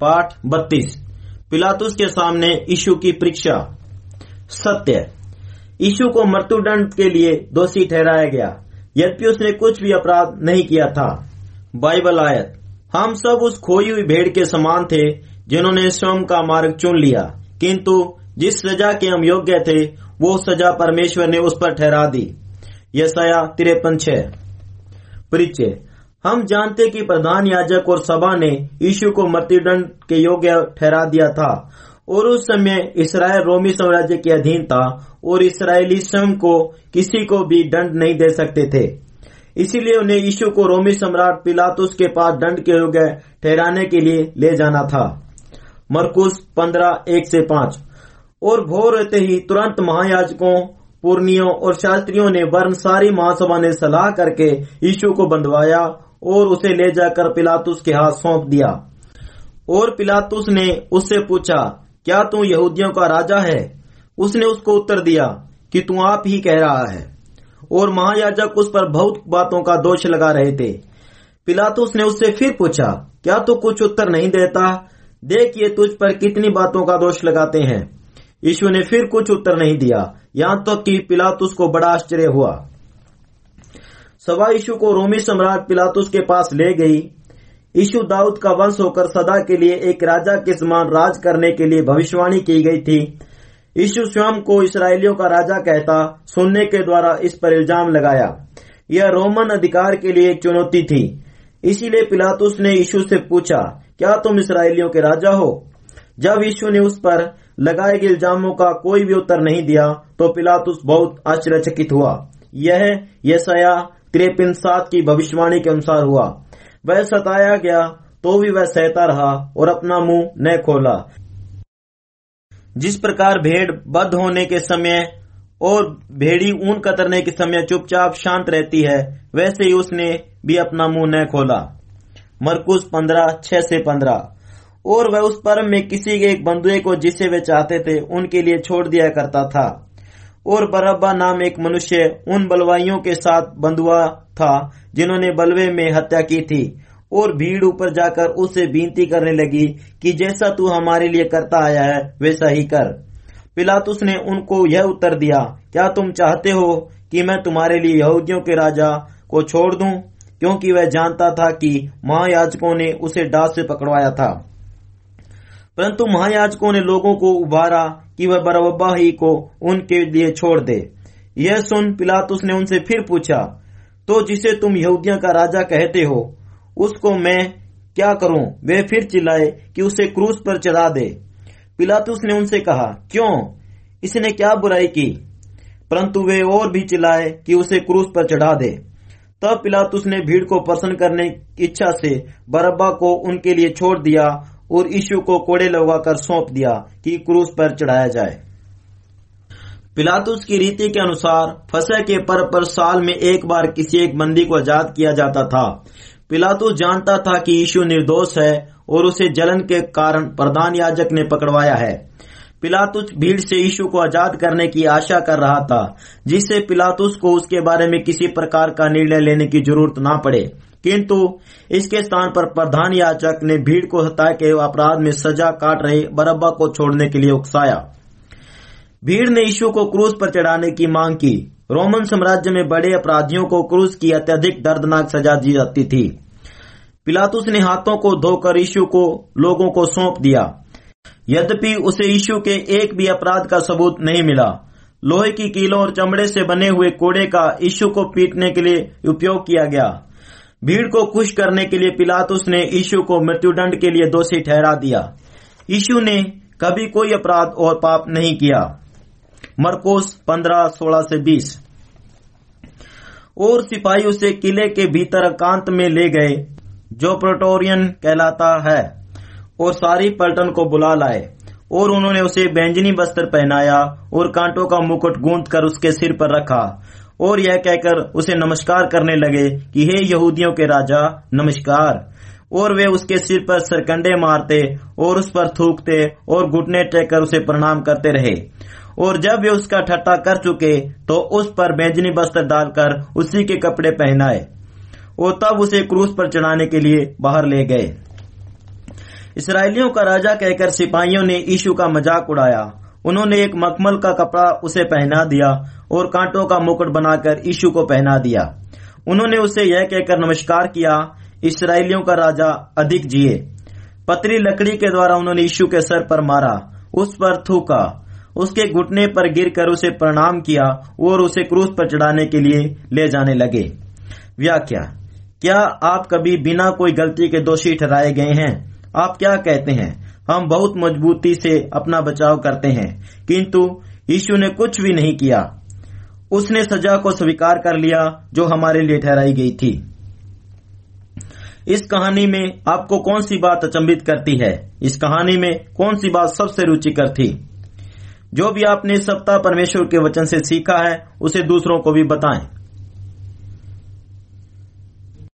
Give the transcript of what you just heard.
पाठ बत्तीस। पिलातुस के सामने यीशु की परीक्षा। सत्य। यीशु को मृत्युदंड के लिए दोषी ठहराया गया। यद्यपि उसने कुछ भी अपराध नहीं किया था। बाइबल आयत, हम सब उस खोई हुई भेड़ के समान थे, जिन्होंने स्वयं का मार्ग चुन लिया। किंतु जिस सजा के हम योग्य थे, वो सजा परमेश्वर ने उस पर ठहरा दी। यसाया तिरपन छह परिचय। हम जानते कि प्रधान याजक और सभा ने यीशु को मृत्युदंड के योग्य ठहरा दिया था, और उस समय इसराइल रोमी साम्राज्य के अधीन था, और इसराइली स्वयं को किसी को भी दंड नहीं दे सकते थे। इसीलिए उन्हें यीशु को रोमी सम्राट पिलातुस के पास दंड के योग्य ठहराने के लिए ले जाना था। मरकुस पंद्रह, एक से पाँच। और भोर रहते ही तुरंत महायाजकों पूर्णियों और शास्त्रियों ने वर्ण सारी महासभा ने सलाह करके यीशु को बंधवाया और उसे ले जाकर पिलातुस के हाथ सौंप दिया। और पिलातुस ने उससे पूछा, क्या तू यहूदियों का राजा है? उसने उसको उत्तर दिया, कि तू आप ही कह रहा है। और महायाजक उस पर बहुत बातों का दोष लगा रहे थे। पिलातुस ने उससे फिर पूछा, क्या तू कुछ उत्तर नहीं देता? देख ये तुझ पर कितनी बातों का दोष लगाते हैं। यीशु ने फिर कुछ उत्तर नहीं दिया। यहाँ तक तो कि पिलातुस को बड़ा आश्चर्य हुआ। सभा यीशु को रोमी सम्राट पिलातुस के पास ले गई। यीशु दाऊद का वंश होकर सदा के लिए एक राजा के समान राज करने के लिए भविष्यवाणी की गई थी। यीशु स्वयं को इसराइलियों का राजा कहता, सुनने के द्वारा इस पर इल्ज़ाम लगाया। यह रोमन अधिकार के लिए एक चुनौती थी। इसीलिए पिलातुस ने यीशु से पूछा, क्या तुम इसराइलियों के राजा हो? जब यीशु ने उस पर लगाए गए इल्जामों का कोई भी उत्तर नहीं दिया तो पिलातुस बहुत आश्चर्यचकित हुआ। यह यशया त्रेपन सात की भविष्यवाणी के अनुसार हुआ। वह सताया गया तो भी वह सहता रहा और अपना मुँह न खोला। जिस प्रकार भेड़ बद्ध होने के समय और भेड़ी ऊन कतरने के समय चुपचाप शांत रहती है, वैसे ही उसने भी अपना मुँह न खोला। मरकुस पंद्रह, छह से पंद्रह। और वह उस परम में किसी के एक बंधुए को जिसे वे चाहते थे, उनके लिए छोड़ दिया करता था। और बरब्बा नाम एक मनुष्य उन बलवाइयों के साथ बंधुआ था, जिन्होंने बलवे में हत्या की थी। और भीड़ ऊपर जाकर उसे विनती करने लगी कि जैसा तू हमारे लिए करता आया है, वैसा ही कर। पिलातुस ने उनको यह उत्तर दिया, क्या तुम चाहते हो कि मैं तुम्हारे लिए यहूदियों के राजा को छोड़ दूँ? क्योंकि वह जानता था कि महायाजकों ने उसे डांस से पकड़वाया था। परंतु महायाजकों ने लोगों को उभारा कि वह बरबा ही को उनके लिए छोड़ दे। यह सुन पिलातुस ने उनसे फिर पूछा तो जिसे तुम यहूदियों का राजा कहते हो, उसको मैं क्या करूँ? वे फिर चिल्लाए कि उसे क्रूस पर चढ़ा दे। पिलातुस ने उनसे कहा, क्यों? इसने क्या बुराई की? परंतु वे और भी चिल्लाए कि उसे क्रूस पर चढ़ा दे। तब पिलातुस ने भीड़ को प्रसन्न करने की इच्छा से बरब्बा को उनके लिए छोड़ दिया और यीशु को कोड़े लगाकर सौंप दिया कि क्रूस पर चढ़ाया जाए। पिलातुस की रीति के अनुसार फसह के पर्व पर साल में एक बार किसी एक बंदी को आज़ाद किया जाता था। पिलातुस जानता था कि यीशु निर्दोष है और उसे जलन के कारण प्रधान याजक ने पकड़वाया है। पिलातुस भीड़ से यीशु को आज़ाद करने की आशा कर रहा था, जिससे पिलातुस को उसके बारे में किसी प्रकार का निर्णय लेने की ज़रूरत न पड़े। किंतु इसके स्थान पर प्रधान याचक ने भीड़ को हटा के अपराध में सजा काट रहे बरब्बा को छोड़ने के लिए उकसाया। भीड़ ने यीशु को क्रूस पर चढ़ाने की मांग की। रोमन साम्राज्य में बड़े अपराधियों को क्रूस की अत्यधिक दर्दनाक सजा दी जाती थी। पिलातुस ने हाथों को धोकर यीशु को, लोगों को सौंप दिया। यद्यपि उसे यीशु के एक भी अपराध का सबूत नहीं मिला। लोहे की कीलों और चमड़े से बने हुए कोड़े का यीशु को पीटने के लिए उपयोग किया गया। भीड़ को खुश करने के लिए पिलातुस ने यीशु को मृत्युदंड के लिए दोषी ठहरा दिया। यीशु ने कभी कोई अपराध और पाप नहीं किया। मरकोस पंद्रह, सोलह से बीस। और सिपाही उसे किले के भीतर कांत में ले गए, जो प्रोटोरियन कहलाता है, और सारी पलटन को बुला लाए, और उन्होंने उसे बैंजनी वस्त्र पहनाया, और कांटों का मुकुट गूंद कर उसके सिर पर रखा। और यह कहकर उसे नमस्कार करने लगे कि हे यहूदियों के राजा, नमस्कार। और वे उसके सिर पर सरकंडे मारते और उस पर थूकते और घुटने टेकर उसे प्रणाम करते रहे। और जब वे उसका ठट्टा कर चुके तो उस पर बैंजनी वस्त्र डालकर उसी के कपड़े पहनाए और तब उसे क्रूस पर चढ़ाने के लिए बाहर ले गए। इसराइलियों का राजा कहकर सिपाहियों ने यीशु का मज़ाक उड़ाया उन्होंने एक मखमल का कपड़ा उसे पहना दिया और कांटों का मुकुट बनाकर यीशु को पहना दिया। उन्होंने उसे यह कहकर नमस्कार किया, इसराइलियों का राजा अधिक जिए। पतरी लकड़ी के द्वारा उन्होंने यीशु के सर पर मारा, उस पर थूका। उसके घुटने पर गिरकर उसे प्रणाम किया और उसे क्रूस पर चढ़ाने के लिए ले जाने लगे। व्याख्या, क्या आप कभी बिना कोई गलती के दोषी ठहराए गए हैं? आप क्या कहते हैं? हम बहुत मजबूती से अपना बचाव करते हैं। किंतु यीशु ने कुछ भी नहीं किया। उसने सजा को स्वीकार कर लिया जो हमारे लिए ठहराई गई थी। इस कहानी में आपको कौन सी बात अचंभित करती है? इस कहानी में कौन सी बात सबसे रुचिकर थी? जो भी आपने सप्ताह परमेश्वर के वचन से सीखा है, उसे दूसरों को भी बताएँ।